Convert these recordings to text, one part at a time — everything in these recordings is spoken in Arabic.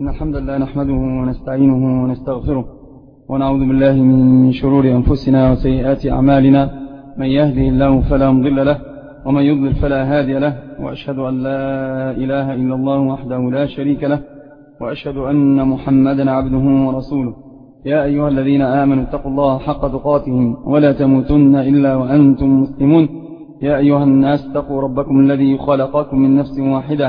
إن الحمد لله نحمده ونستعينه ونستغفره ونعوذ بالله من شرور أنفسنا وسيئات أعمالنا. من يهده الله فلا مضل له ومن يضلل فلا هادي له. وأشهد أن لا إله إلا الله وحده لا شريك له. وأشهد أن محمدا عبده ورسوله. يا أيها الذين آمنوا اتقوا الله حق تقاته ولا تموتن إلا وأنتم مسلمون. يا أيها الناس اتقوا ربكم الذي خلقكم من نفس واحدة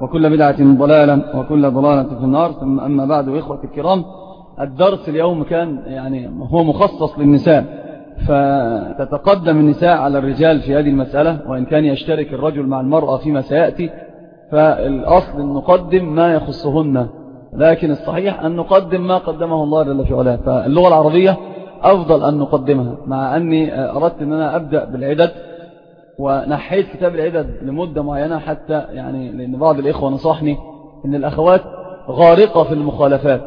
وكل بدعة ضلالة وكل ضلالة في النار. ثم أما بعد إخوة الكرام الدرس اليوم كان يعني هو مخصص للنساء فتتقدم النساء على الرجال في هذه المسألة وإن كان يشترك الرجل مع المرأة فيما سيأتي فالأصل نقدم ما يخصهن. لكن الصحيح أن نقدم ما قدمه الله جل في علاه. فاللغة العربية أفضل أن نقدمها مع أني أردت أن أنا أبدأ بالعدد. ونحيت كتاب العدد لمدة معينة حتى يعني لأن بعض الإخوة نصحني أن الأخوات غارقة في المخالفات.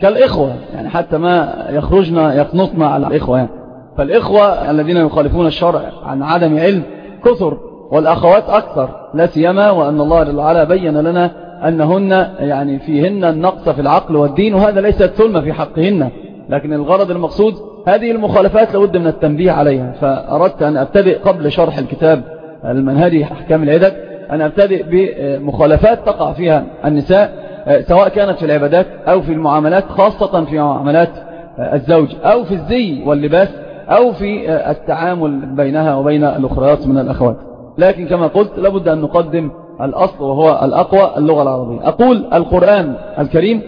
كالإخوة يعني حتى ما يخرجنا يقنطنا على الإخوة يعني. فالإخوة الذين يخالفون الشرع عن عدم علم كثر والأخوات أكثر. لا سيما وأن الله جل وعلا بين لنا أنهن يعني فيهن النقص في العقل والدين وهذا ليس ثلمة في حقهن. لكن الغرض المقصود هذه المخالفات لابد من التنبيه عليها فأردت أن أبتدئ قبل شرح الكتاب المنهجي أحكام العدد أن أبتدئ بمخالفات تقع فيها النساء سواء كانت في العبادات أو في المعاملات خاصة في معاملات الزوج أو في الزي واللباس أو في التعامل بينها وبين الأخريات من الأخوات. لكن كما قلت لابد أن نقدم الأصل وهو الأقوى اللغة العربية. أقول القرآن الكريم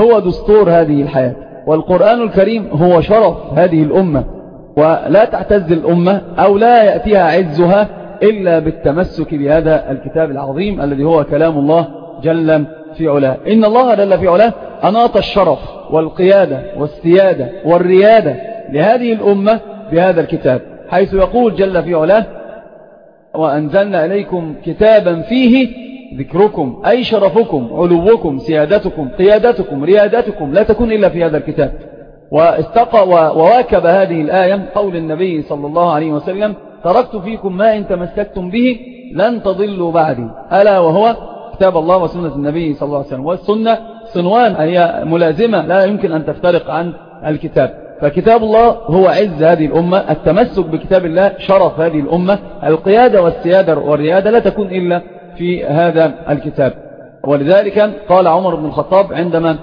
هو دستور هذه الحياة. والقرآن الكريم هو شرف هذه الأمة ولا تعتز الأمة أو لا يأتيها عزها إلا بالتمسك بهذا الكتاب العظيم الذي هو كلام الله جل في علاه إن الله جل في علاه أناط الشرف والقيادة والسيادة والريادة لهذه الأمة بهذا الكتاب حيث يقول جل في علاه وأنزلنا إليكم كتابا فيه ذكركم أي شرفكم علوكم سيادتكم قيادتكم ريادتكم لا تكون إلا في هذا الكتاب. واستقى وواكب هذه الآية قول النبي صلى الله عليه وسلم تركت فيكم ما إن تمسكتم به لن تضلوا بعدي. ألا وهو كتاب الله وسنة النبي صلى الله عليه وسلم. والسنة صنوان هي ملازمة لا يمكن أن تفترق عن الكتاب. فكتاب الله هو عز هذه الأمة التمسك بكتاب الله شرف هذه الأمة. القيادة والسيادة والريادة لا تكون إلا في هذا الكتاب. ولذلك قال عمر بن الخطاب عندما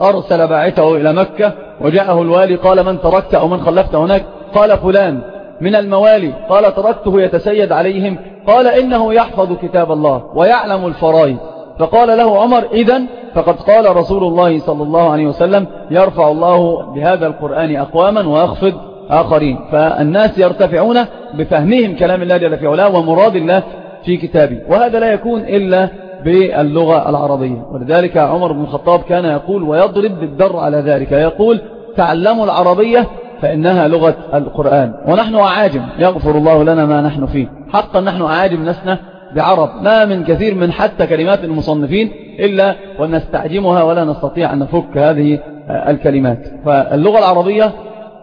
أرسل باعته إلى مكة وجاءه الوالي قال من تركت أو من خلفت هناك؟ قال فلان من الموالي. قال تركته يتسيد عليهم. قال إنه يحفظ كتاب الله ويعلم الفرائض. فقال له عمر إذن فقد قال رسول الله صلى الله عليه وسلم يرفع الله بهذا القرآن أقواما ويخفض آخرين. فالناس يرتفعون بفهمهم كلام الله جل في علاه ومراد الله في كتابه وهذا لا يكون إلا باللغة العربية. ولذلك عمر بن الخطاب كان يقول ويضرب بالدر على ذلك. يقول تعلموا العربية فإنها لغة القرآن. ونحن أعاجم. يغفر الله لنا ما نحن فيه. حقا نحن أعاجم لسنا بعرب. ما من كثير من حتى كلمات المصنفين إلا ونستعجمها ولا نستطيع أن نفك هذه الكلمات. فاللغة العربية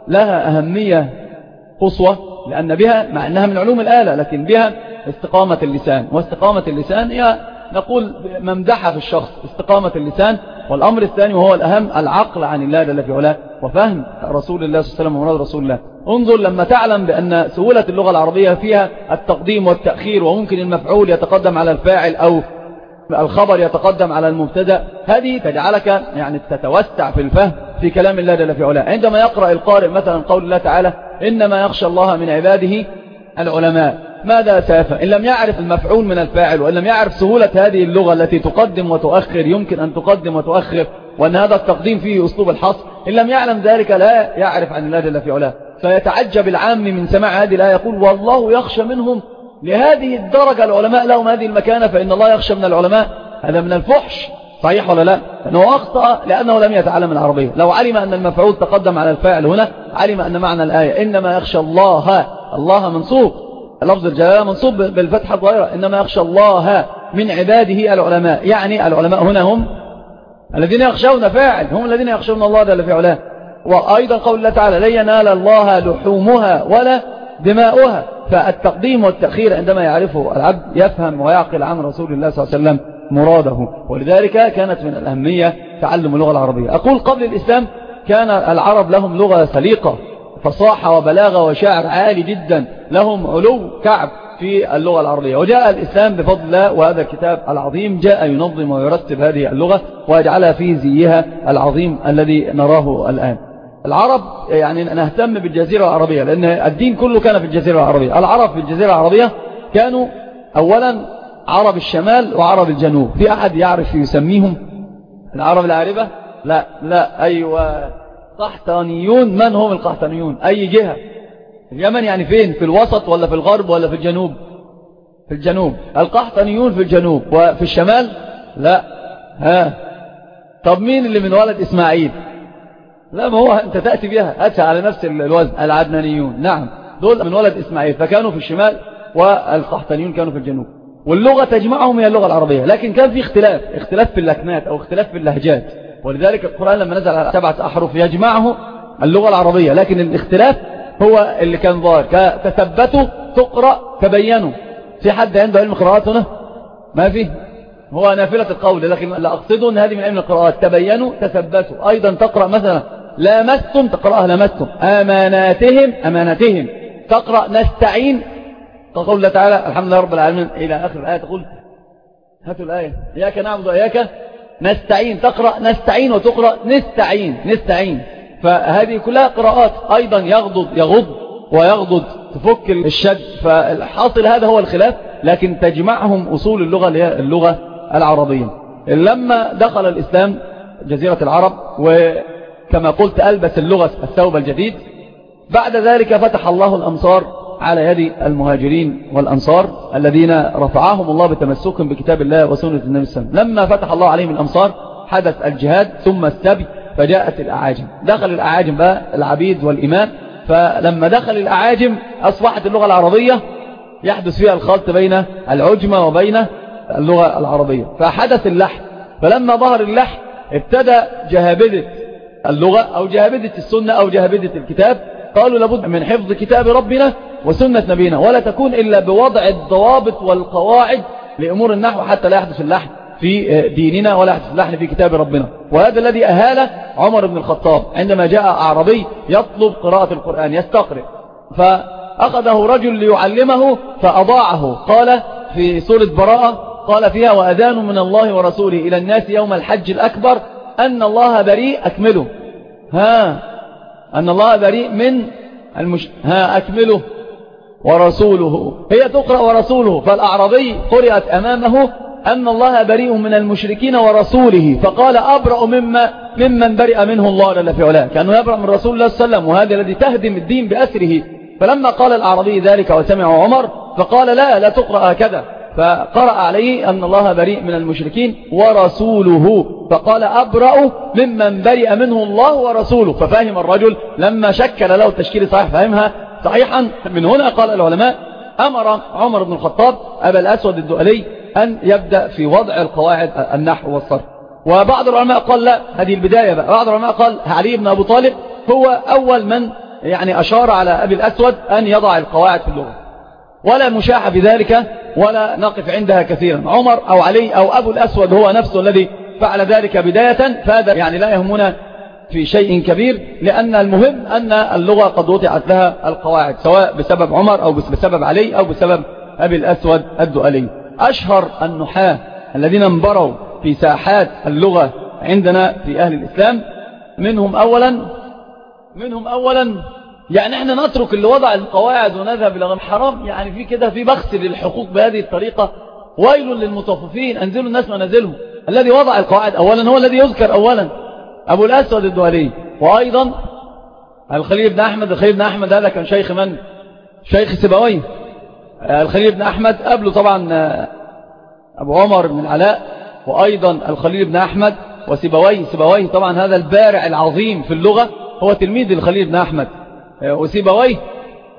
لها أهمية قصوى لأن بها مع أنها من علوم الآلة لكن بها استقامة اللسان. واستقامة اللسان هي نقول ممدحة في الشخص استقامة اللسان. والأمر الثاني وهو الأهم العقل عن الله جل في علاه. وفهم رسول الله صلى الله عليه وسلم ومراد رسول الله. انظر لما تعلم بأن سهولة اللغة العربية فيها التقديم والتأخير وممكن المفعول يتقدم على الفاعل أو الخبر يتقدم على المبتدأ. هذه تجعلك يعني تتوسع في الفهم في كلام الله جل في علاه. عندما يقرأ القارئ مثلا قول الله تعالى إنما يخشى الله من عباده العلماء. ماذا سيفهم إن لم يعرف المفعول من الفاعل وإن لم يعرف سهولة هذه اللغة التي تقدم وتؤخر يمكن أن تقدم وتؤخر وأن هذا التقديم فيه أسلوب الحصر إن لم يعلم ذلك لا يعرف عن الله جل في علاه فيتعجب العام من سماع هذه الآية يقول والله يخشى منهم. لهذه الدرجة العلماء لهم هذه المكانة فإن الله يخشى من العلماء. هذا من الفحش. صحيح ولا لا؟ أنه أخطأ لأنه لم يتعلم العربية. لو علم أن المفعول تقدم على الفاعل هنا علم أن معنى الآية إنما يخشى الله الله منصوب. لفظ الجلالة منصوب بالفتحة الظاهرة إنما يخشى الله من عباده العلماء يعني العلماء هنا هم الذين يخشون فاعل هم الذين يخشون الله جل في علاه. وأيضا قول الله تعالى لن ينال الله لحومها ولا دماؤها فالتقديم والتأخير عندما يعرفه العبد يفهم ويعقل عن رسول الله صلى الله عليه وسلم مراده. ولذلك كانت من الأهمية تعلم اللغة العربية. أقول قبل الإسلام كان العرب لهم لغة سليقة. فصاحة وبلاغة وشعر عالي جدا. لهم علو كعب في اللغة العربية. وجاء الإسلام بفضل الله وهذا الكتاب العظيم جاء ينظم ويرتب هذه اللغة ويجعلها في زيها العظيم الذي نراه الآن. العرب يعني نهتم بالجزيرة العربية لأن الدين كله كان في الجزيرة العربية. العرب في الجزيرة العربية كانوا أولا عرب الشمال وعرب الجنوب. في أحد يعرف يسميهم العرب العاربة؟ لا لا أيوة. قحطانيون من هم القحطانيون؟ أي جهة؟ اليمن يعني فين؟ في الوسط ولا في الغرب ولا في الجنوب؟ في الجنوب. القحطانيون في الجنوب. وفي الشمال؟ لا. ها. طب مين اللي من ولد إسماعيل؟ لا ما هو أنت تأتي بها. أتى على نفس الوزن. العدنانيون. نعم. دول من ولد إسماعيل. فكانوا في الشمال والقحطانيون كانوا في الجنوب. واللغة تجمعهم هي اللغة العربية. لكن كان في اختلاف. اختلاف في اللكنات أو اختلاف في اللهجات. ولذلك القرآن لما نزل على سبعة أحرف يجمعه اللغة العربية لكن الاختلاف هو اللي كان ظاهر. تثبتوا تقرأ تبينوا. في حد عنده علم قراءات هنا ما فيه هو نافلة القول لكن لا أقصده أن هذه من علم القراءات. تبينوا تثبتوا. أيضا تقرأ مثلا لامستم تقرأها لامستم أماناتهم أماناتهم. تقرأ نستعين. تقول الله تعالى الحمد لله رب العالمين. إلى آخر الآية تقول هاتوا الآية. إياك نعبد وإياك نستعين. تقرأ نستعين وتقرأ نستعين نستعين. فهذه كلها قراءات أيضا يغضض يغض ويغضض تفك الشد. فالحاصل هذا هو الخلاف لكن تجمعهم أصول اللغة اللغة العربية. لما دخل الإسلام جزيرة العرب وكما قلت ألبس اللغة الثوب الجديد بعد ذلك فتح الله الأمصار على يد المهاجرين والأنصار الذين رفعهم الله بتمسكهم بكتاب الله وسنة النبي صلى الله عليه وسلم. لما فتح الله عليهم الأمصار حدث الجهاد ثم السبي فجاءت الأعاجم. دخل الأعاجم بقى العبيد والإمام. فلما دخل الأعاجم أصبحت اللغة العربية يحدث فيها الخلط بين العجمة وبين اللغة العربية. فحدث اللحن. فلما ظهر اللحن ابتدى جهابدة اللغة أو جهابدة السنة أو جهابدة الكتاب. قالوا لابد من حفظ كتاب ربنا وسنة نبينا ولا تكون إلا بوضع الضوابط والقواعد لأمور النحو حتى لا يحدث اللحن في ديننا ولا يحدث اللحن في كتاب ربنا. وهذا الذي أهال عمر بن الخطاب عندما جاء أعربي يطلب قراءة القرآن يستقرئ. فأخذه رجل ليعلمه فأضاعه. قال في سورة براءة قال فيها وأذان من الله ورسوله إلى الناس يوم الحج الأكبر أن الله بريء. أكمله. ها أن الله بريء من المش... ها أكمله. ورسوله. هي تقرأ ورسوله. فالأعرابي قرأت أمامه أن الله بريء من المشركين ورسوله. فقال أبرأ مما ممن برئ منه الله جل في علاه. كأنه يبرأ من رسول الله صلى الله عليه وسلم وهذا الذي تهدم الدين بأسره. فلما قال الأعرابي ذلك وسمع عمر فقال لا لا تقرأ هكذا. فقرأ عليه أن الله بريء من المشركين ورسوله. فقال أبرأ ممن برئ منه الله ورسوله. ففهم الرجل لما شكل له التشكيل صحيح فهمها صحيحا من هنا قال العلماء أمر عمر بن الخطاب أبا الأسود الدؤلي أن يبدأ في وضع القواعد النحو والصرف. وبعض العلماء قال لا هذه البداية بقى. بعض العلماء قال علي بن أبو طالب هو أول من يعني أشار على أبي الأسود أن يضع القواعد في اللغة. ولا مشاحة بذلك ولا نقف عندها كثيرا. عمر أو علي أو أبو الأسود هو نفسه الذي فعل ذلك بداية فهذا يعني لا يهمنا في شيء كبير لأن المهم أن اللغة قد وضعت لها القواعد سواء بسبب عمر أو بسبب علي أو بسبب أبي الأسود الدؤلي. أشهر النحاة الذين انبروا في ساحات اللغة عندنا في أهل الإسلام منهم أولا منهم أولا يعني إحنا نترك اللي وضع القواعد ونذهب إلى حرام يعني في كده في بخس للحقوق بهذه الطريقة. ويل للمطففين أنزلوا الناس منازلهم الذي وضع القواعد أولا هو الذي يذكر أولا. أبو الأسود الدولي. وأيضا الخليل بن أحمد الخليل بن أحمد هذا كان شيخ من؟ شيخ سبوي الخليل بن أحمد قبله طبعا أبو عمر بن العلاء وأيضا الخليل بن أحمد وسيبويه سيبويه طبعا هذا البارع العظيم في اللغة هو تلميذ الخليل بن أحمد. آه، وسيبويه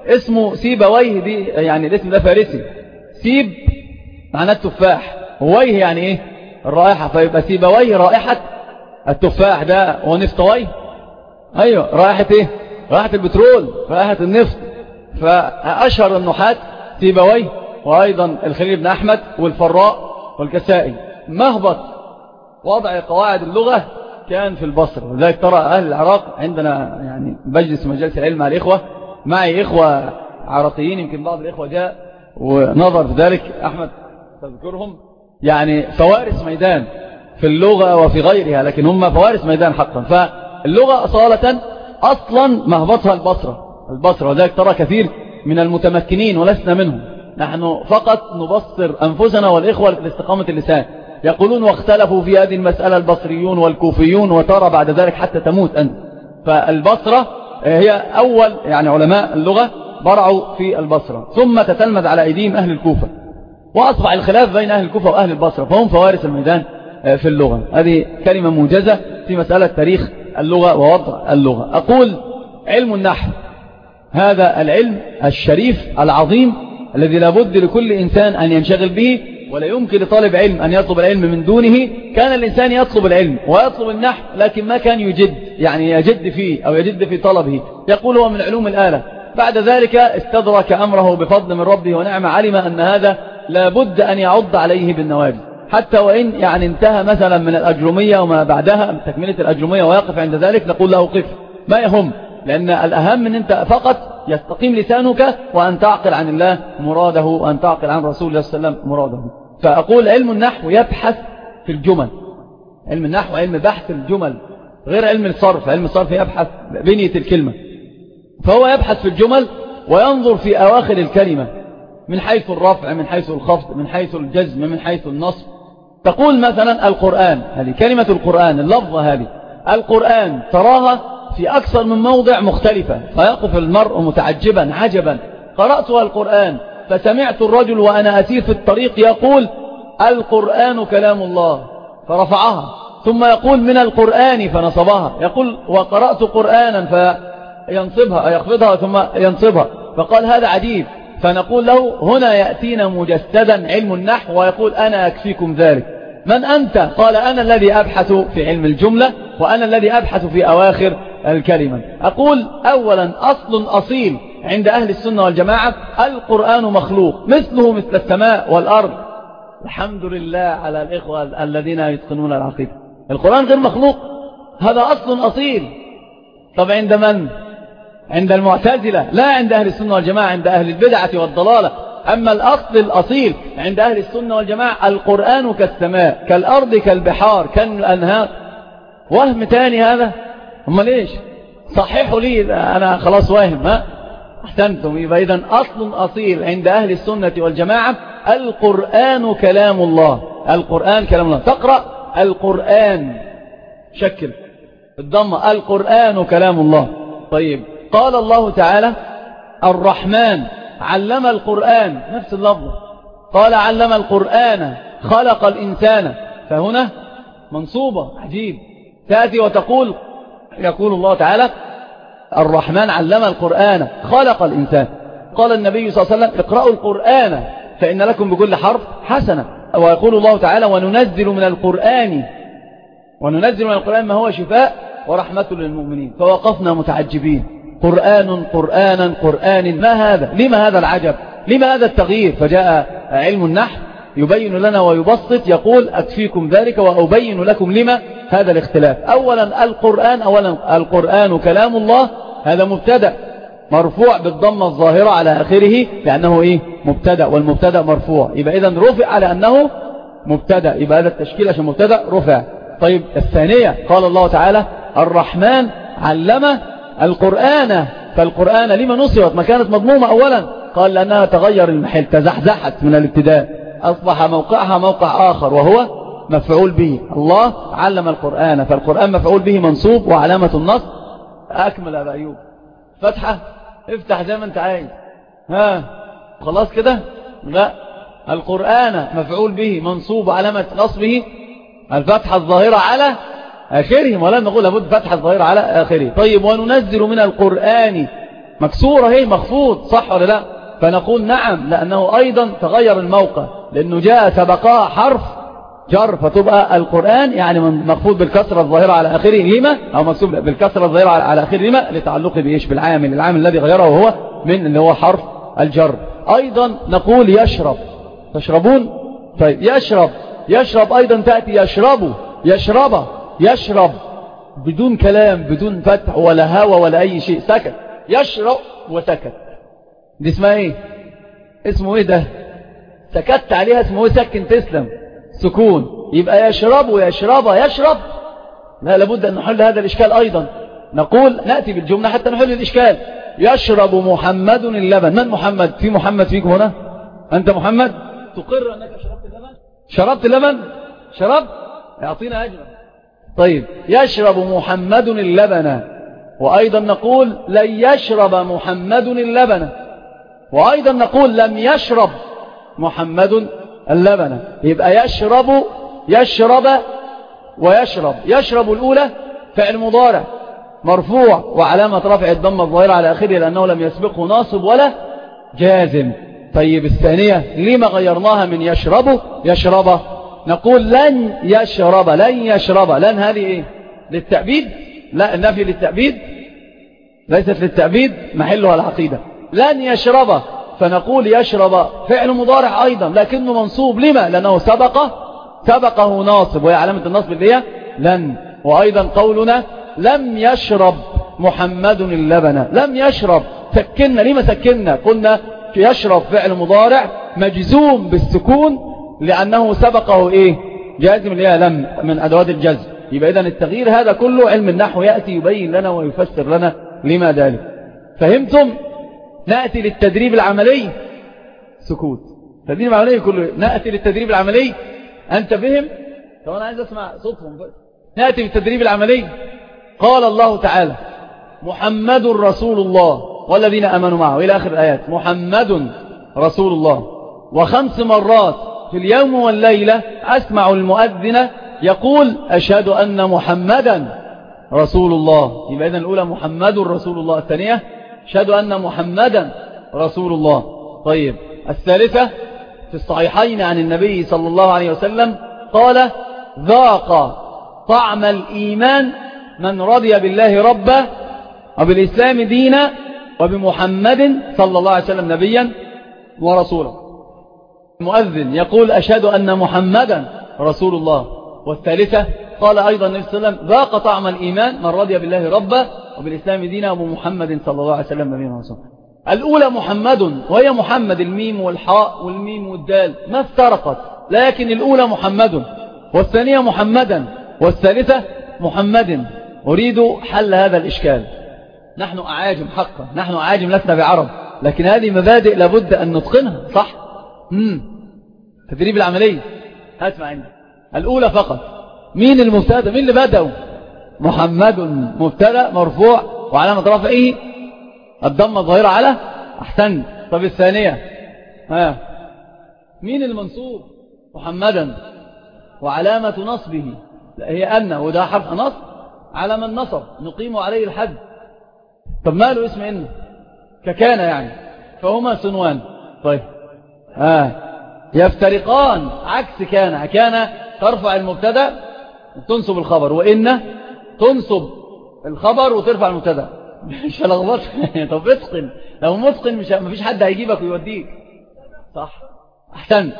اسمه سيبويه دي يعني الاسم ده فارسي. سيب معناه التفاح ويه يعني إيه؟ الرائحة فيبقى سيبويه رائحة التفاح ده ونفطويه أيوه رائحة إيه؟ رائحة البترول رائحة النفط. فأشهر النحات سيبويه وأيضا الخليل بن أحمد والفراء والكسائي. مهبط وضع قواعد اللغة كان في البصر. وذلك ترى أهل العراق عندنا يعني بجلس مجلس العلم مع الإخوة. معي إخوة عراقيين يمكن بعض الإخوة جاء ونظر في ذلك. أحمد تذكرهم؟ يعني فوارس ميدان. في اللغة وفي غيرها لكن هم فوارس ميدان حقا. فاللغة أصالة أصلا مهبطها البصرة. البصرة وذلك ترى كثير من المتمكنين ولسنا منهم. نحن فقط نبصر أنفسنا والإخوة لاستقامة اللسان. يقولون واختلفوا في هذه المسألة البصريون والكوفيون وترى بعد ذلك حتى تموت أنت. فالبصرة هي أول يعني علماء اللغة برعوا في البصرة. ثم تتلمذ على أيديهم أهل الكوفة. وأصبح الخلاف بين أهل الكوفة وأهل البصرة فهم فوارس الميدان. في اللغة. هذه كلمة موجزة في مسألة تاريخ اللغة ووضع اللغة. أقول علم النحو هذا العلم الشريف العظيم الذي لابد لكل إنسان أن ينشغل به ولا يمكن لطالب علم أن يطلب العلم من دونه. كان الإنسان يطلب العلم ويطلب النحو لكن ما كان يجد يعني يجد فيه أو يجد في طلبه. يقول هو من علوم الآلة. بعد ذلك استدرك أمره بفضل من ربه ونعم علم أن هذا لابد أن يعض عليه بالنواجد حتى وإن يعني انتهى مثلا من الأجرمية وما بعدها من تكملة الأجرمية ويقف عند ذلك نقول له قف. ما يهم لأن الأهم من أنت فقط يستقيم لسانك وأن تعقل عن الله مراده وأن تعقل عن رسول الله صلى الله عليه وسلم مراده. فأقول علم النحو يبحث في الجمل. علم النحو علم بحث الجمل غير علم الصرف. علم الصرف يبحث بنية الكلمة. فهو يبحث في الجمل وينظر في أواخر الكلمة من حيث الرفع من حيث الخفض من حيث الجزم من حيث النصب. تقول مثلا القرآن هذه كلمة القرآن اللفظة هذه. القرآن تراها في أكثر من موضع مختلفة فيقف المرء متعجبا عجبا. قرأتها القرآن فسمعت الرجل وأنا أسير في الطريق يقول القرآن كلام الله. فرفعها. ثم يقول من القرآن. فنصبها. يقول وقرأت قرآنا. فينصبها يخفضها ثم ينصبها. فقال هذا عجيب. فنقول له هنا يأتينا مجسدا علم النحو. ويقول أنا أكفيكم ذلك. من أنت؟ قال أنا الذي أبحث في علم الجملة وأنا الذي أبحث في أواخر الكلمة. أقول أولا أصل أصيل عند أهل السنة والجماعة القرآن مخلوق مثله مثل السماء والأرض. الحمد لله على الإخوة الذين يتقنون العقيدة. القرآن غير مخلوق. هذا أصل أصيل. طب عند من؟ عند المعتزلة. لا عند أهل السنة والجماعة عند أهل البدعة والضلالة. أما الأصل الأصيل عند أهل السنة والجماعة القرآن كالسماء كالأرض كالبحار كالأنهار. وهم تاني هذا؟ هم ليش صححوا لي أنا خلاص واهم ها؟ أحسنتم. يبقى إذن أصل أصيل عند أهل السنة والجماعة القرآن كلام الله. القرآن كلام الله. تقرأ القرآن. شكل الضمة القرآن كلام الله. طيب. قال الله تعالى الرحمن. علم القرآن نفس اللفظ. قال علم القرآن خلق الإنسان. فهنا منصوبة عجيب. تأتي وتقول يقول الله تعالى الرحمن علم القرآن خلق الإنسان. قال النبي صلى الله عليه وسلم اقرأوا القرآن فإن لكم بكل حرف حسنة. ويقول الله تعالى وننزل من القرآن. وننزل من القرآن ما هو شفاء ورحمة للمؤمنين. فوقفنا متعجبين. قرآن قرآنا قرآن ما هذا؟ لما هذا العجب؟ لما هذا التغيير؟ فجاء علم النحو يبين لنا ويبسط يقول أكفيكم ذلك وأبين لكم لما هذا الاختلاف. أولا القرآن أولا القرآن كلام الله هذا مبتدأ مرفوع بالضمة الظاهرة على آخره لأنه إيه؟ مبتدأ والمبتدأ مرفوع. يبقى إذن رفع على أنه مبتدأ. يبقى هذا التشكيل عشان مبتدأ رفع. طيب الثانية قال الله تعالى الرحمن علم القرآن فالقرآن لما نصرت ما كانت مضمومة أولا. قال لأنها تغير المحل تزحزحت من الابتداء. أصبح موقعها موقع آخر وهو مفعول به. الله علم القرآن فالقرآن مفعول به منصوب وعلامة النص أكمل أبا أيوب. فتحة افتح زي ما أنت عايز. ها خلاص كده؟ لا. القرآن مفعول به منصوب وعلامة نصبه. الفتحة الظاهرة على آخرهم ولا نقول لابد فتحة الظاهرة على آخره طيب وننزل من القرآن مكسورة هي مخفوض صح ولا لا؟ فنقول نعم لأنه أيضا تغير الموقع لأنه جاء سبقها حرف جر فتبقى القرآن يعني مخفوض بالكسرة الظاهرة على آخره لما أو مكتوب بالكسرة الظاهرة على آخره لما لتعلق بإيش؟ بالعامل العامل الذي غيره وهو من اللي هو حرف الجر. أيضا نقول يشرب. تشربون؟ طيب يشرب. يشرب أيضا تأتي يشرب يشرب. يشرب بدون كلام بدون فتح ولا هوى ولا أي شيء سكت يشرب وسكت. دي اسمها إيه؟ اسمه إيه ده؟ سكت عليها اسمه إيه؟ سكن تسلم. سكون. يبقى يشرب ويشرب يشرب. لا لابد أن نحل هذا الإشكال أيضا. نقول نأتي بالجملة حتى نحل الإشكال. يشرب محمد اللبن. من محمد؟ في محمد فيكم هنا؟ أنت محمد؟ تقر أنك شربت اللبن؟ شربت اللبن؟ شربت؟ يعطينا أجرا طيب يشرب محمد اللبن. وأيضا نقول لن يشرب محمد اللبن. وأيضا نقول لم يشرب محمد اللبن. يبقى يشرب يشرب ويشرب. يشرب الأولى فعل مضارع مرفوع وعلامة رفع الضمة الظاهرة على آخره لأنه لم يسبقه ناصب ولا جازم. طيب الثانية لما غيرناها من يشرب يشرب نقول لن يشرب لن يشرب. لن هذه إيه؟ للتأبيد؟ لا النفي للتأبيد؟ ليست للتأبيد محلها العقيدة. لن يشرب فنقول يشرب فعل مضارع أيضا لكنه منصوب. لما؟ لأنه سبق سبقه ناصب وهي علامة النصب اللي هي لن. وأيضا قولنا لم يشرب محمد اللبن. لم يشرب. سكننا. لما سكننا؟ قلنا يشرب فعل مضارع مجزوم بالسكون لأنه سبقه إيه؟ جازم اللي لم من أدوات الجزم. يبقى إذن التغيير هذا كله علم النحو يأتي يبين لنا ويفسر لنا لما ذلك. فهمتم؟ نأتي للتدريب العملي. سكوت. التدريب العملي كله. نأتي للتدريب العملي. أنت فهم؟ طب أنا عايز أسمع صوتهم. نأتي بالتدريب العملي. قال الله تعالى محمد رسول الله. والذين أمنوا معه. إلى آخر الآيات. محمد رسول الله. وخمس مرات. في اليوم والليلة أسمع المؤذن يقول أشهد أن محمدا رسول الله. يبقى إذن الأولى محمد رسول الله الثانية أشهد أن محمدا رسول الله. طيب الثالثة في الصحيحين عن النبي صلى الله عليه وسلم قال ذاق طعم الإيمان من رضي بالله ربا وبالإسلام دينا وبمحمد صلى الله عليه وسلم نبيا ورسولا. المؤذن يقول أشهد أن محمدا رسول الله. والثالثة قال أيضا النبي صلى الله عليه وسلم ذاق طعم الإيمان من رضي بالله ربا وبالإسلام دينا وبمحمد صلى الله عليه وسلم نبيا ورسولا الأولى محمد وهي محمد الميم والحاء والميم والدال ما افترقت لكن الأولى محمد. والثانية محمدا والثالثة محمد. أريد حل هذا الإشكال. نحن أعاجم حقا نحن أعاجم لسنا بعرب لكن هذه مبادئ لابد أن نتقنها صح؟ مم. تدريب العملية. هاتما عندي. الأولى فقط. مين المبتدأ؟ مين اللي بدأوا محمد مبتدأ مرفوع. وعلامة رفعه الضمة الظاهرة على أحسن. طب الثانية؟ ها. مين المنصوب؟ محمدا وعلامة نصبه. هي أن وده حرف نصب. على من نصب؟ نقيم عليه الحد. طب ما له اسم إن؟ ككان يعني. فهما سنوان. طيب. آه يفترقان عكس كان. كان ترفع المبتدأ وتنصب الخبر وإن تنصب الخبر وترفع المبتدأ. مش هلخبط. طب اتقن لو متقن مش مفيش حد هيجيبك ويوديك. صح. احسنت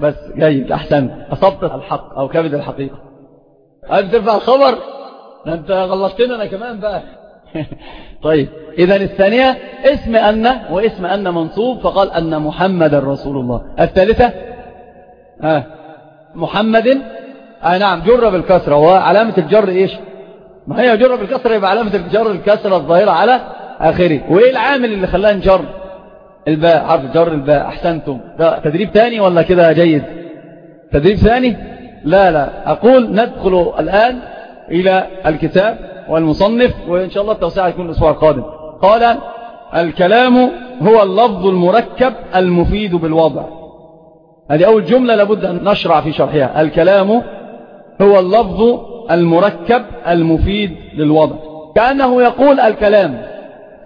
بس جيد احسنت أصبت الحق أو كبد الحقيقة. هل ترفع الخبر؟ أنت غلطتنا أنا كمان بقى. طيب اذا الثانية اسم أن واسم أن منصوب فقال أن محمد رسول الله. الثالثة؟ آه محمد آه نعم جر بالكسره وعلامه الجر إيش؟ ما هي جر بالكسرة يبقى علامة الجر الكسرة الظاهرة على آخره. وإيه العامل اللي خلاها نجر الباء حرف جر الباء. أحسنتم. ده تدريب تاني ولا كده جيد؟ تدريب ثاني؟ لا لا. أقول ندخل الآن إلى الكتاب. والمصنف وإن شاء الله التوسعة يكون الأسبوع القادم. قال الكلام هو اللفظ المركب المفيد بالوضع. هذه أول جملة لابد أن نشرع في شرحها. الكلام هو اللفظ المركب المفيد للوضع. كأنه يقول الكلام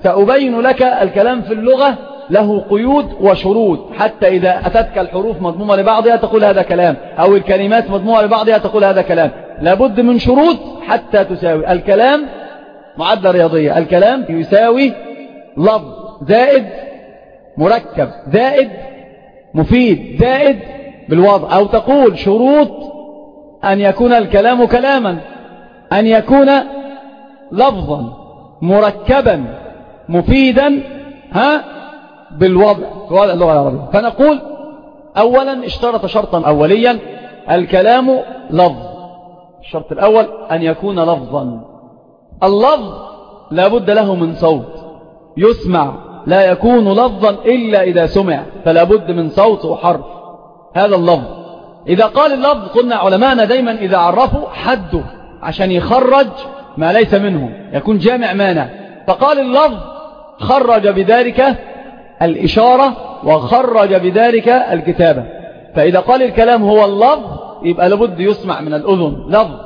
سأبين لك الكلام في اللغة له قيود وشروط. حتى إذا أتتك الحروف مضمومة لبعضها تقول هذا كلام أو الكلمات مضمومة لبعضها تقول هذا كلام. لابد من شروط حتى تساوي. الكلام معادلة رياضية. الكلام يساوي لفظ زائد مركب زائد مفيد زائد بالوضع. أو تقول شروط أن يكون الكلام كلاما أن يكون لفظا مركبا مفيدا ها بالوضع. وضع اللغة العربية. فنقول أولا اشترط شرطا أوليا الكلام لفظ. الشرط الأول أن يكون لفظا. اللفظ لابد له من صوت. يسمع. لا يكون لفظا إلا إذا سمع فلا بد من صوت وحرف. هذا اللفظ. إذا قال اللفظ قلنا علماءنا دايما إذا عرفوا حده عشان يخرج ما ليس منه يكون جامع مانع فقال اللفظ خرج بذلك الإشارة وخرج بذلك الكتابة. فإذا قال الكلام هو اللفظ يبقى لابد يسمع من الأذن لفظ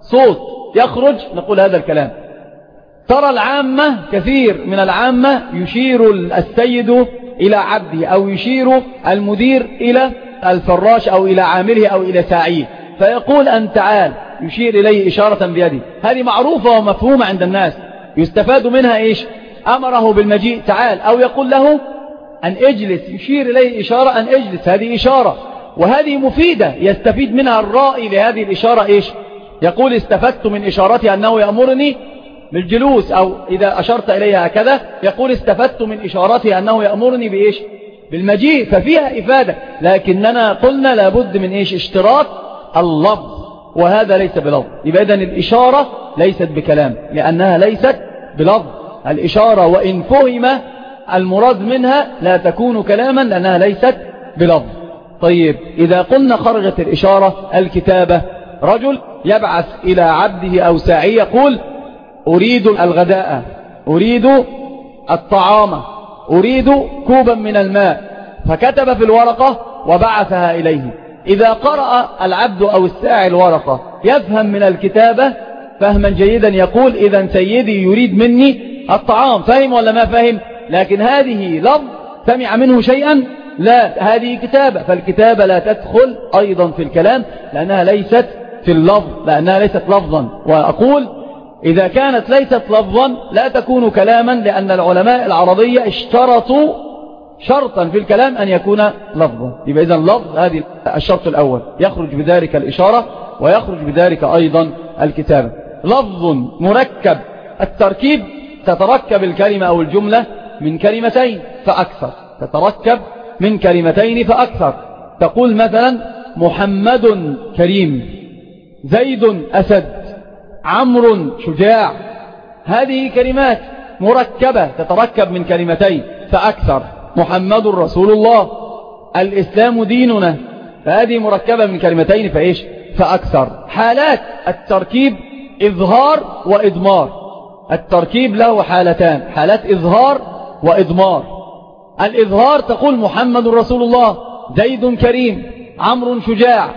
صوت يخرج نقول هذا الكلام. ترى العامة كثير من العامة يشير السيد إلى عبده أو يشير المدير إلى الفراش أو إلى عامله أو إلى ساعيه. فيقول أن تعال يشير إليه إشارة بيده. هذه معروفة ومفهومة عند الناس. يستفاد منها إيش؟ أمره بالمجيء تعال. أو يقول له أن اجلس يشير إليه إشارة أن اجلس. هذه إشارة. وهذه مفيدة يستفيد منها الرائي لهذه الإشارة إيش؟ يقول استفدت من إشارتي أنه يأمرني بالجلوس أو إذا أشرت إليها هكذا يقول استفدت من إشارتي أنه يأمرني بإيش؟ بالمجيء ففيها إفادة لكننا قلنا لابد من إيش؟ اشتراط اللفظ وهذا ليس بلفظ. يبقى إذن الإشارة ليست بكلام لأنها ليست بلفظ. الإشارة وإن فهم المراد منها لا تكون كلاما لأنها ليست بلفظ. طيب إذا قلنا خرجت الإشارة الكتابة رجل يبعث إلى عبده أو ساعي يقول أريد الغداء أريد الطعام أريد كوبا من الماء. فكتب في الورقة وبعثها إليه. إذا قرأ العبد أو الساعي الورقة يفهم من الكتابة فهما جيدا يقول إذا سيدي يريد مني الطعام. فهم ولا ما فهم؟ لكن هذه لفظ سمع منه شيئا لا هذه كتابة فالكتابة لا تدخل أيضا في الكلام لأنها ليست في اللفظ لأنها ليست لفظا. وأقول إذا كانت ليست لفظا لا تكون كلاما لأن العلماء العربية اشترطوا شرطا في الكلام أن يكون لفظا. يبقى إذا اللفظ هذه الشرط الأول. يخرج بذلك الإشارة ويخرج بذلك أيضا الكتابة. لفظ مركب التركيب تتركب الكلمة أو الجملة من كلمتين فأكثر. تتركب من كلمتين فأكثر. تقول مثلا محمد كريم زيد أسد عمرو شجاع. هذه كلمات مركبة تتركب من كلمتين فأكثر. محمد رسول الله. الإسلام ديننا. فهذه مركبة من كلمتين فإيش؟ فأكثر. حالات التركيب إظهار وإضمار التركيب له حالتان حالات إظهار وإضمار الإظهار تقول محمد رسول الله زيد كريم عمرو شجاع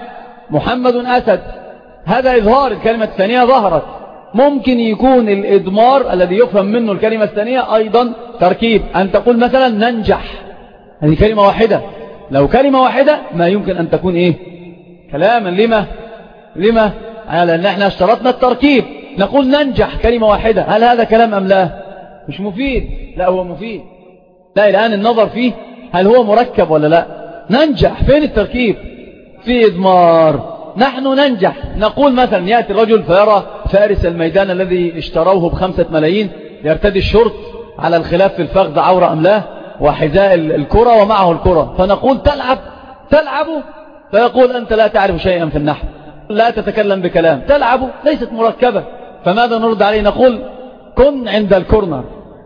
محمد أسد. هذا إظهار الكلمة الثانية ظهرت. ممكن يكون الإضمار الذي يفهم منه الكلمة الثانية أيضا تركيب. أن تقول مثلا ننجح. هذه كلمة واحدة. لو كلمة واحدة ما يمكن أن تكون إيه؟ كلاما. لما؟ لما؟ لأن إحنا اشترطنا التركيب. نقول ننجح كلمة واحدة. هل هذا كلام أم لا؟ مش مفيد. لا هو مفيد. لا الآن النظر فيه هل هو مركب ولا لا. ننجح فين التركيب؟ في إضمار نحن ننجح. نقول مثلا يأتي الرجل فيرى فارس الميدان الذي اشتروه بخمسة ملايين يرتدي الشرط على الخلاف في الفخذ عورة أم لا وحذاء الكرة ومعه الكرة. فنقول تلعب تلعب فيقول أنت لا تعرف شيئا في النحو. لا تتكلم بكلام. تلعب ليست مركبة. فماذا نرد عليه؟ نقول كن عند الكورنر.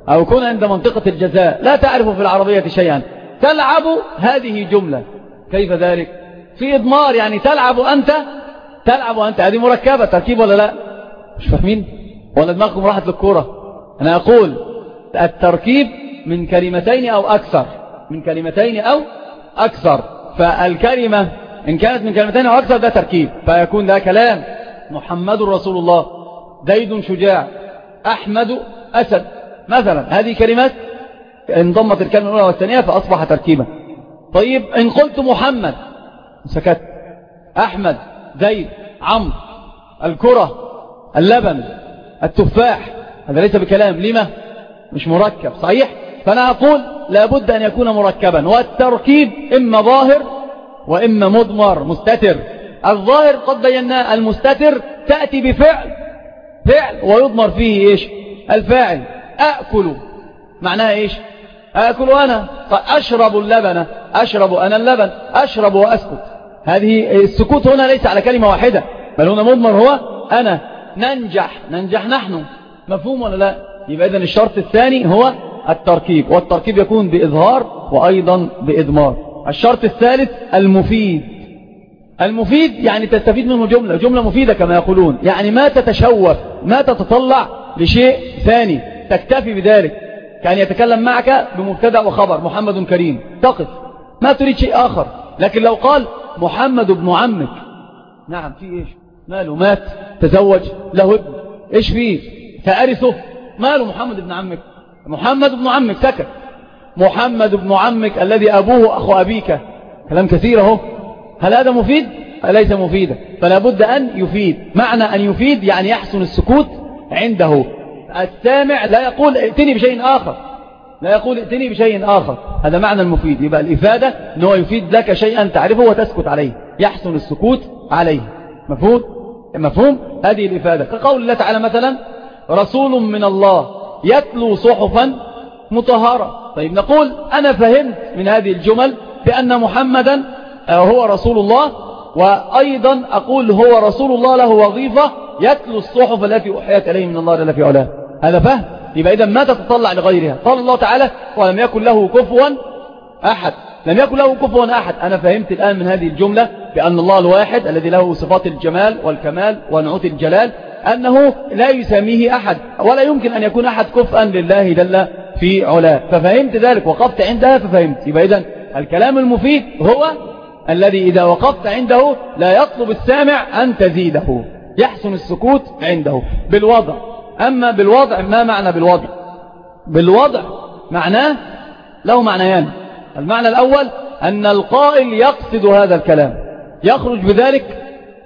أو كن عند منطقة الجزاء. لا تعرف في العربية شيئا. تلعب هذه جملة. كيف ذلك؟ في إضمار يعني تلعب أنت تلعب أنت. هذه مركبة. تركيب ولا لا؟ مش فاهمين. ولا دماغكم راحت للكورة. أنا أقول التركيب من كلمتين أو أكثر. من كلمتين أو أكثر. فالكلمة إن كانت من كلمتين أو أكثر ده تركيب. فيكون ده كلام. محمد رسول الله. زيد شجاع. أحمد أسد. مثلا هذه كلمات انضمت الكلمة الأولى والثانية فأصبح تركيبا. طيب إن قلت محمد سكت. أحمد زيد عمرو الكرة اللبن التفاح هذا ليس بكلام. لما؟ مش مركب. صحيح؟ فأنا أقول لابد أن يكون مركبا والتركيب إما ظاهر وإما مضمر مستتر. الظاهر قد بينا المستتر تأتي بفعل فعل ويضمر فيه إيش؟ الفاعل. أأكل معناها إيش؟ أأكل أنا. أشرب اللبن. أشرب أنا اللبن. أشرب وأسكت. هذه السكوت هنا ليس على كلمة واحدة بل هنا مضمر هو أنا. ننجح. ننجح نحن. مفهوم ولا لا؟ يبقى إذن الشرط الثاني هو التركيب والتركيب يكون بإظهار وأيضا بإضمار. الشرط الثالث المفيد. المفيد يعني تستفيد منه جملة. جملة مفيدة كما يقولون. يعني ما تتشوف ما تتطلع لشيء ثاني. تكتفي بذلك كان يتكلم معك بمبتدأ وخبر محمد كريم. تقف. ما تريد شيء آخر. لكن لو قال محمد ابن عمك. نعم في إيش؟ ماله مات تزوج له ابن. إيش فيه؟ تأرثه ماله محمد ابن عمك؟ محمد ابن عمك سكت. محمد ابن عمك الذي أبوه أخو أبيك. كلام كثير أهو. هل هذا مفيد؟ ليس مفيدا؟ فلا بد أن يفيد. معنى أن يفيد يعني يحسن السكوت عنده. السامع لا يقول ائتني بشيء آخر. لا يقول ائتني بشيء آخر. هذا معنى المفيد. يبقى الإفادة أنه يفيد لك شيئا تعرفه وتسكت عليه. يحسن السكوت عليه. مفهوم؟ مفهوم؟ هذه الإفادة. كقول الله تعالى مثلا رسول من الله يتلو صحفا مطهرة. طيب نقول أنا فهمت من هذه الجمل بأن محمدا هو رسول الله وأيضا أقول هو رسول الله له وظيفة يتلو الصحف التي أحيت إليه من الله جل في علاه. هذا فهم؟ يبقى إذا ما تتطلع لغيرها. قال الله تعالى ولم يكن له كفوا أحد. لم يكن له كفوا أحد. أنا فهمت الآن من هذه الجملة بأن الله الواحد الذي له صفات الجمال والكمال ونعوت الجلال أنه لا يساميه أحد ولا يمكن أن يكون أحد كفءا لله جل في علاه. ففهمت ذلك وقفت عندها ففهمت. يبقى إذن الكلام المفيد هو الذي إذا وقفت عنده لا يطلب السامع أن تزيده. يحسن السكوت عنده. بالوضع. أما بالوضع ما معنى بالوضع بالوضع معناه له معنيان. المعنى الأول أن القائل يقصد هذا الكلام. يخرج بذلك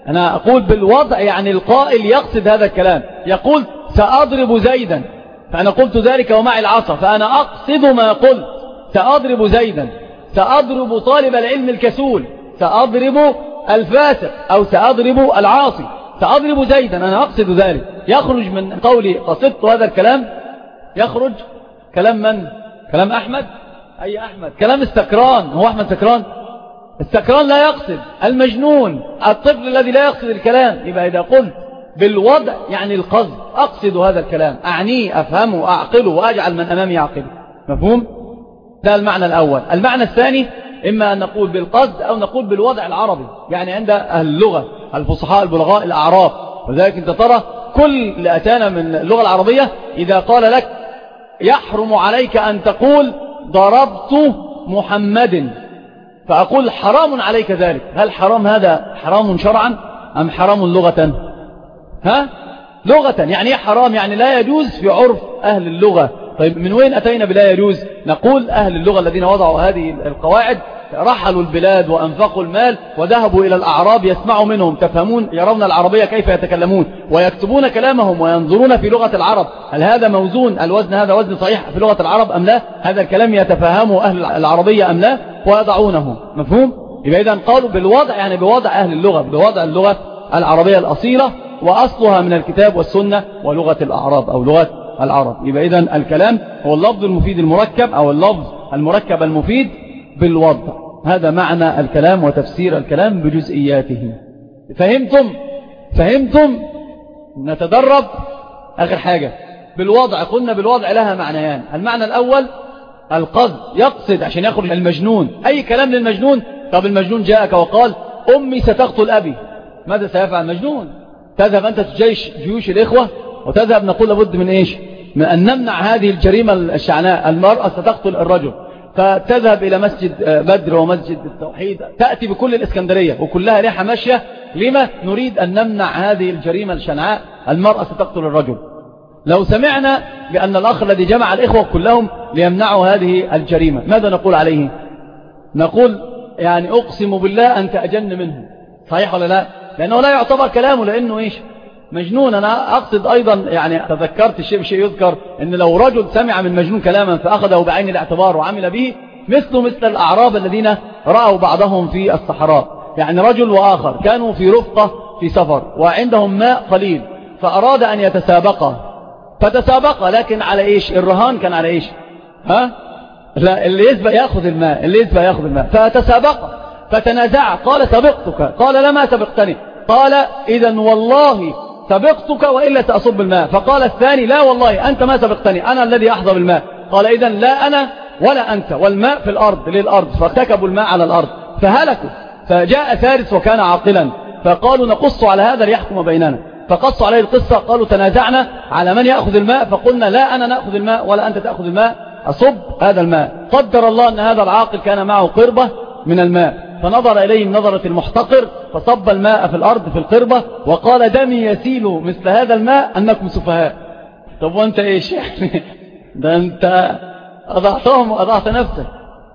أنا أقول بالوضع يعني القائل يقصد هذا الكلام. يقول سأضرب زيدا فأنا قلت ذلك ومعي العصا فأنا أقصد ما قلت. سأضرب زيدا سأضرب طالب العلم الكسول سأضرب الفاسق أو سأضرب العاصي. سأضرب زيدا أنا أقصد ذلك. يخرج من قولي قصدت هذا الكلام؟ يخرج كلام من؟ كلام أحمد؟ أي أحمد؟ كلام السكران. هو أحمد سكران؟ السكران لا يقصد. المجنون الطفل الذي لا يقصد الكلام. يبقى إذا قلت بالوضع يعني القصد أقصد هذا الكلام. أعنيه أفهمه أعقله وأجعل من أمامي يعقله مفهوم؟ ده المعنى الأول. المعنى الثاني إما أن نقول بالقصد أو نقول بالوضع العربي. يعني عند أهل اللغة الفصحاء البلغاء الأعراب. وذلك أنت ترى كل اللي أتانا من اللغة العربية إذا قال لك يحرم عليك أن تقول ضربت محمد. فأقول حرام عليك ذلك. هل حرام هذا حرام شرعا أم حرام لغة؟ ها؟ لغة. يعني إيه حرام؟ يعني لا يجوز في عرف أهل اللغة. طيب من وين أتينا بلا يجوز؟ نقول أهل اللغة الذين وضعوا هذه القواعد رحلوا البلاد وأنفقوا المال وذهبوا إلى الأعراب يسمعوا منهم تفهمون يرون العربية كيف يتكلمون ويكتبون كلامهم وينظرون في لغة العرب. هل هذا موزون؟ الوزن هذا وزن صحيح في لغة العرب أم لا؟ هذا الكلام يتفهمه أهل العربية أم لا؟ ويضعونه. مفهوم؟ يبقى إذا قالوا بالوضع يعني بوضع أهل اللغة بوضع اللغة العربية الأصيلة وأصلها من الكتاب والسنة ولغة الأعراب أو لغة العرب. يبقى إذن الكلام هو اللفظ المفيد المركب أو اللفظ المركب المفيد بالوضع. هذا معنى الكلام وتفسير الكلام بجزئياته. فهمتم؟ فهمتم؟ نتدرب. آخر حاجة بالوضع قلنا بالوضع لها معنيان. المعنى الأول القصد يقصد عشان يخرج المجنون. أي كلام للمجنون؟ طب المجنون جاءك وقال أمي ستقتل أبي. ماذا سيفعل المجنون؟ تذهب أنت تجيش جيوش الإخوة وتذهب نقول لابد من إيش؟ من أن نمنع هذه الجريمة الشعناء. المرأة ستقتل الرجل. فتذهب إلى مسجد بدر ومسجد التوحيد. تأتي بكل الإسكندرية وكلها ريحة ماشية. لما؟ نريد أن نمنع هذه الجريمة الشنعاء المرأة ستقتل الرجل. لو سمعنا بأن الأخ الذي جمع الإخوة كلهم ليمنعوا هذه الجريمة ماذا نقول عليه؟ نقول يعني أقسم بالله أنت أجن منه. صحيح ولا لا؟ لأنه لا يعتبر كلامه لأنه إيش؟ مجنون. أنا أقصد أيضا يعني تذكرت الشيء بشيء يذكر أن لو رجل سمع من مجنون كلاما فأخذه بعين الاعتبار وعمل به مثل مثل الأعراب الذين رأوا بعضهم في الصحراء. يعني رجل وآخر كانوا في رفقة في سفر وعندهم ماء قليل فأراد أن يتسابقا. فتسابقا لكن على إيش؟ الرهان كان على إيش؟ ها؟ لا اللي يسبق يأخذ الماء اللي يسبق يأخذ الماء. فتسابقا فتنازع قال سبقتك قال لما سبقتني؟ قال إذا والله سبقتك وإلا سأصب الماء فقال الثاني لا والله أنت ما سبقتني أنا الذي أحضر الماء قال إذا لا أنا ولا أنت والماء في الأرض للأرض فارتكبوا الماء على الأرض فهلكوا. فجاء ثالث وكان عاقلا فقالوا نقص على هذا ليحكم بيننا. فقصوا عليه القصة قالوا تنازعنا على من يأخذ الماء فقلنا لا أنا نأخذ الماء ولا أنت تأخذ الماء أصب هذا الماء. قدر الله أن هذا العاقل كان معه قربة من الماء. فنظر إليهم نظرة المحتقر فصب الماء في الأرض في القربة وقال دمي يسيل مثل هذا الماء أنكم سفهاء. طب وأنت إيش يعني؟ ده أنت أضعتهم وأضعت نفسك.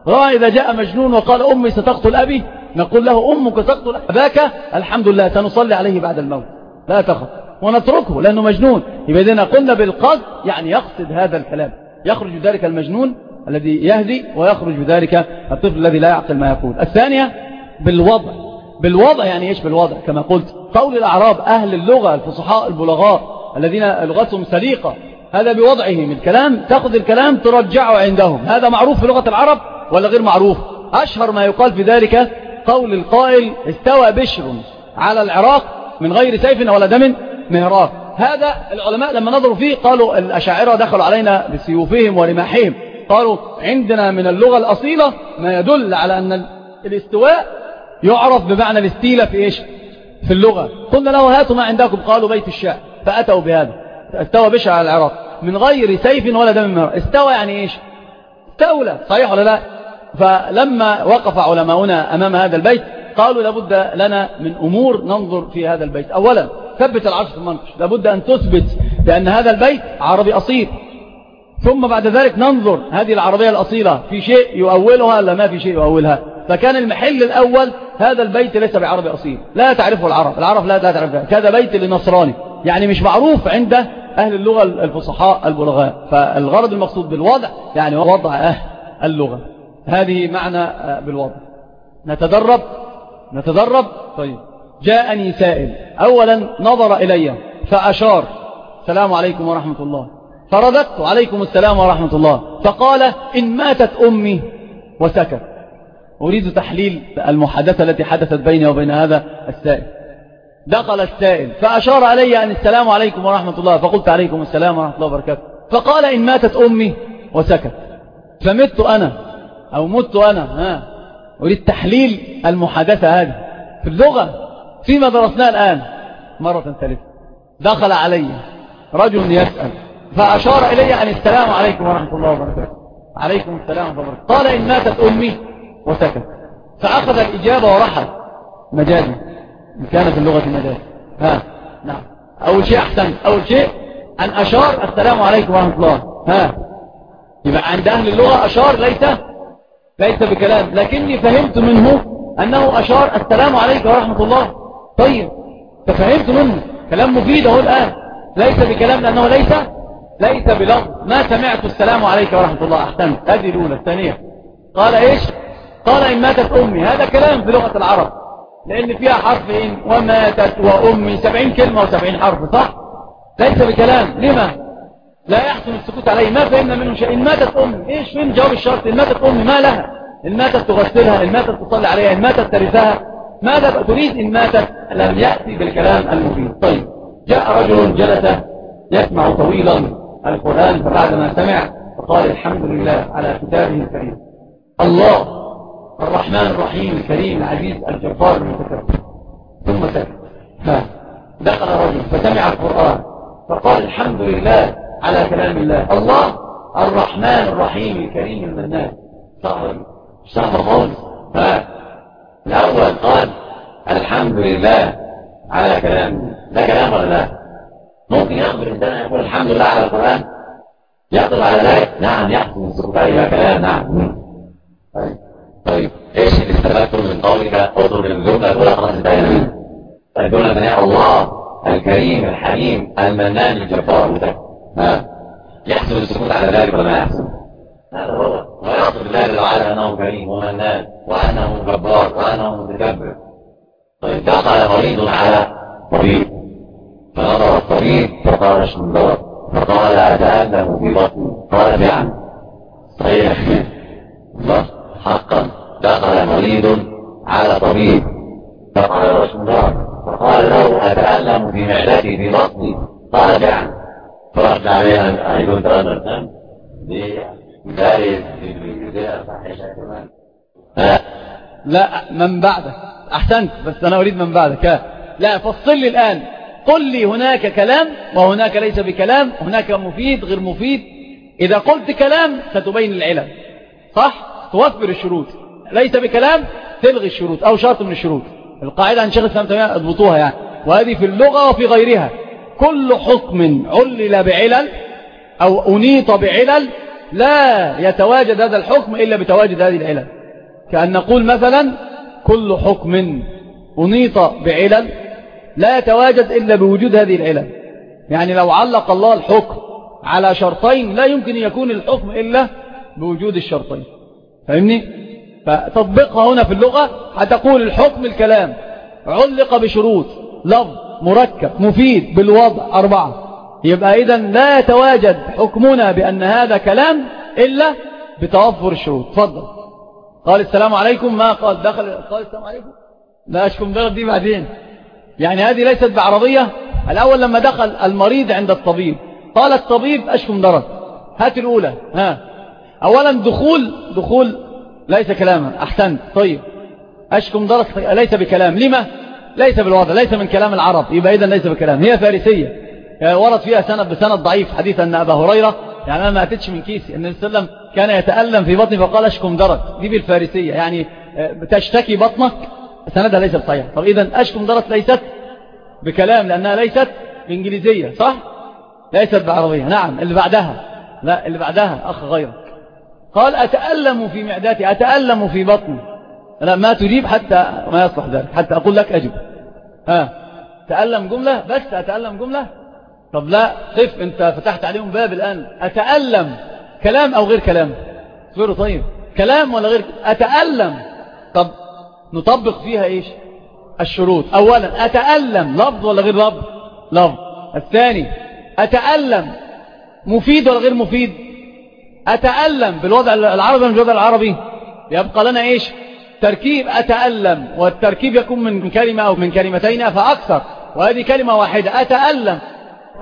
رأى إذا جاء مجنون وقال أمي ستقتل أبي؟ نقول له أمك تقتل أباك؟ الحمد لله سنصلي عليه بعد الموت. لا تخف. ونتركه لأنه مجنون. يبقى إذن قلنا بالقصد يعني يقصد هذا الكلام. يخرج ذلك المجنون الذي يهدي ويخرج ذلك الطفل الذي لا يعقل ما يقول. الثانية بالوضع. بالوضع يعني إيش بالوضع؟ كما قلت قول الأعراب أهل اللغة الفصحاء البلغاء الذين لغتهم سليقة هذا بوضعهم الكلام تأخذ الكلام ترجعه عندهم. هذا معروف في لغة العرب ولا غير معروف؟ أشهر ما يقال في ذلك قول القائل استوى بشر على العراق من غير سيف ولا دم مهراق هذا العلماء لما نظروا فيه قالوا الأشاعرة دخلوا علينا بسيوفهم ورماحهم. قالوا عندنا من اللغة الأصيلة ما يدل على أن الاستواء يعرف بمعنى الاستيلة في إيش؟ في اللغة. قلنا له هاتوا ما عندكم. قالوا بيت الشعر فأتوا بهذا. استوى بشر على العراق. من غير سيف ولا دم مهراق استوى يعني إيش؟ استولى. صحيح ولا لا؟ فلما وقف علماؤنا أمام هذا البيت قالوا لابد لنا من أمور ننظر في هذا البيت. أولا ثبت العرش في المنقش. لابد أن تثبت بأن هذا البيت عربي أصيل. ثم بعد ذلك ننظر هذه العربية الأصيلة في شيء يؤولها ولا ما في شيء يؤولها. فكان المحل الأول هذا البيت ليس بعربي أصيل. لا تعرفه العرب. العرب لا تعرفه. هذا بيت للنصراني. يعني مش معروف عند أهل اللغة الفصحاء البلغاء. فالغرض المقصود بالوضع يعني وضع أهل اللغة. هذه معنى بالوضع. نتدرب. نتدرب. طيب. جاءني سائل. أولا نظر إلي فأشار. السلام عليكم ورحمة الله. فرددت عليكم السلام ورحمة الله. فقال إن ماتت أمي وسكت. أريد تحليل المحادثة التي حدثت بيني وبين هذا السائل. دخل السائل فأشار علي أن السلام عليكم ورحمة الله. فقلت عليكم السلام ورحمة الله وبركاته. فقال إن ماتت أمي وسكت. فمت أنا أو مت أنا ها. أريد تحليل المحادثة هذه. في اللغة فيما درسناه الآن. مرة ثالثة. دخل علي رجل يسأل. فأشار إلي عن السلام عليكم ورحمة الله وبركاته. عليكم السلام وبركاته. قال إن ماتت أمي وسكت. فأخذ الإجابة ورحل مجازي. إن كان في اللغة مجازي. ها نعم. أول شيء أحسن. أول شيء أن أشار السلام عليكم ورحمة الله. ها. يبقى عند أهل اللغة أشار ليس ليس بكلام. لكني فهمت منه أنه أشار السلام عليكم ورحمة الله. طيب ففهمت منه. كلام مفيد أهو الآن. ليس بكلام لأنه ليس ليس بلفظ. ما سمعت السلام عليك ورحمة الله. أحسنت. هذه الأولى الثانية. قال إيش؟ قال إن ماتت أمي. هذا كلام في لغة العرب. لأن فيها حرف إن وماتت وأمي. سبعين كلمة وسبعين حرف صح؟ ليس بكلام. لما؟ لا يحسن السكوت عليه. ما فهمنا منه شيء. إن ماتت أمي. إيش فين جواب الشرط؟ إن ماتت أمي ما لها. إن ماتت تغسلها. إن ماتت تصلي عليها. إن ماتت ترثها. ماذا تريد إن ماتت؟ لم يأتي بالكلام المفيد طيب. جاء رجل جلس يسمع طويلا. القرآن فبعدما سمع فقال الحمد لله على كتابه الكريم. الله الرحمن الرحيم الكريم العزيز الجبار المتكبر. ثم سكت. دخل رجل فسمع القرآن فقال الحمد لله على كلام الله. الله الرحمن الرحيم الكريم المنان. صعب. صعب خالص. الأول قال الحمد لله على كلام. ده كلام ولا لا؟ ممكن يقبل الإنسان يقول الحمد لله على القرآن. يقبل على ذلك؟ نعم يحكم السكوت أيوة كلام نعم. طيب. طيب. إيش اللي استفدته من قولك؟ اضرب الجملة الأولى خلاص انتهينا الجمله الثانية الله الكريم الحليم المنان الجبار. ها. يحسن السكوت على ذلك ولا ما يحسن؟ هذا هو. ويعصر الله جل وعلا أنه كريم ومنان وأنه جبار وأنه متكبر. طيب دخل مريض على طبيب فنظر الطبيب فقال اشمل الدواء فقال اتالم في بطني قال نعم صحيح الله حقا. دخل مريض على طبيب. فقال رسول الله فقال له أتألم في معدتي في بطني قال نعم فرد عليها أنا الآن دي مثال فاحشة كمان لا من بعدك. أحسنت بس أنا أريد من بعدك. لا فصل لي الآن. قل لي هناك كلام وهناك ليس بكلام هناك مفيد غير مفيد. إذا قلت كلام ستبين العلم. صح؟ توفر الشروط. ليس بكلام تلغي الشروط أو شرط من الشروط. القاعدة عن شيخ الإسلام تيمية أضبطوها يعني. وهذه في اللغة وفي غيرها. كل حكم علل بعلل أو أنيط بعلل لا يتواجد هذا الحكم إلا بتواجد هذه العلل. كأن نقول مثلا كل حكم أنيط بعلل لا يتواجد إلا بوجود هذه العلل. يعني لو علق الله الحكم على شرطين لا يمكن يكون الحكم إلا بوجود الشرطين. فاهمني؟ فتطبقها هنا في اللغة هتقول الحكم الكلام. علق بشروط لفظ مركب مفيد بالوضع أربعة. يبقى إذا لا يتواجد حكمنا بأن هذا كلام إلا بتوفر الشروط. تفضل. قال السلام عليكم ما قال؟ دخل قال السلام عليكم. لا أشكم درد دي بعدين. يعني هذه ليست بعربية. الأول لما دخل المريض عند الطبيب قال الطبيب أشكم درد هات الأولى ها. أولا دخول دخول ليس كلاما أحسنت طيب أشكم درس ليس بكلام لما؟ ليس بالوضع ليس من كلام العرب يبقى إذن ليس بكلام هي فارسية. يعني ورد فيها سند بسند ضعيف حديث أن أبا هريرة يعني أنا ما أتتش من كيسي أن السلام كان يتألم في بطني فقال أشكم درس دي بالفارسية يعني آه، تشتكي بطنك سندها ليس بصحيح. طب إذن أشكم درس ليست بكلام لأنها ليست بإنجليزية صح؟ ليست بعربية. نعم. اللي بعدها. لا اللي بعدها. أخ غيرك. قال أتألم في معدتي أتألم في بطني. لا ما تجيب حتى ما يصلح ذلك. حتى أقول لك أجب. ها. تألم جملة بس أتألم جملة؟ طب لا خف أنت فتحت عليهم باب الآن. أتألم. كلام أو غير كلام؟ صيره طيب. كلام ولا غير؟ أتألم. طب نطبق فيها إيش؟ الشروط. أولا أتألم. لفظ ولا غير لفظ؟ لفظ. الثاني أتألم. مفيد ولا غير مفيد؟ أتألم. بالوضع العربي من الوضع العربي؟ يبقى لنا إيش؟ تركيب أتألم. والتركيب يكون من كلمة أو من كلمتين فأكثر. وهذه كلمة واحدة. أتألم.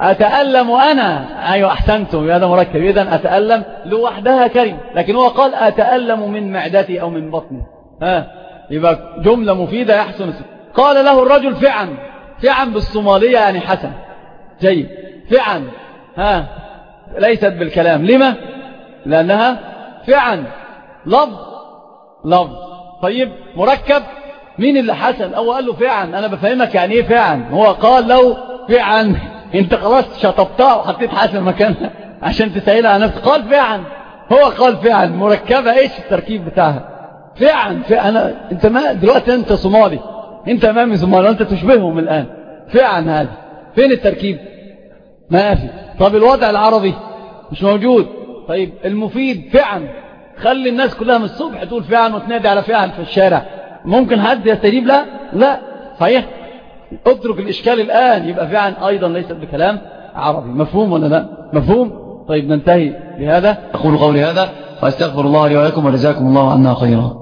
أتألم أنا. أيوة أحسنتم. هذا مركب. إذن أتألم لوحدها كلمة. لكن هو قال أتألم من معدتي أو من بطني. ها؟ يبقى جملة مفيدة يحسن قال له الرجل فعا فعا بالصومالية يعني حسن. جيد. فعا ها ليست بالكلام. لما؟ لأنها فعل لفظ. لفظ. طيب مركب. مين اللي حسن؟ أو قال له فعل أنا بفهمك يعني إيه فعل هو قال له فعل أنت خلاص شطبتها وحطيت حسن مكانها عشان تسهلها على نفسك. قال فعل هو قال فعل مركبة. إيش التركيب بتاعها؟ فعل أنا أنت ما دلوقتي أنت صومالي. أنت أمامي صومالي وانت تشبههم الآن. فعل هذا. فين التركيب؟ ما في. طب الوضع العربي؟ مش موجود. طيب المفيد فعلا. خلي الناس كلها من الصبح تقول فعلا وتنادي على فعلا في الشارع. ممكن حد يستجيب؟ لا. لا. صحيح. اترك الإشكال الآن. يبقى فعلا أيضا ليست بكلام عربي. مفهوم ولا لا؟ مفهوم. طيب ننتهي بهذا. أقول قولي هذا. وأستغفر الله لي ولكم وجزاكم الله عنا خيرا.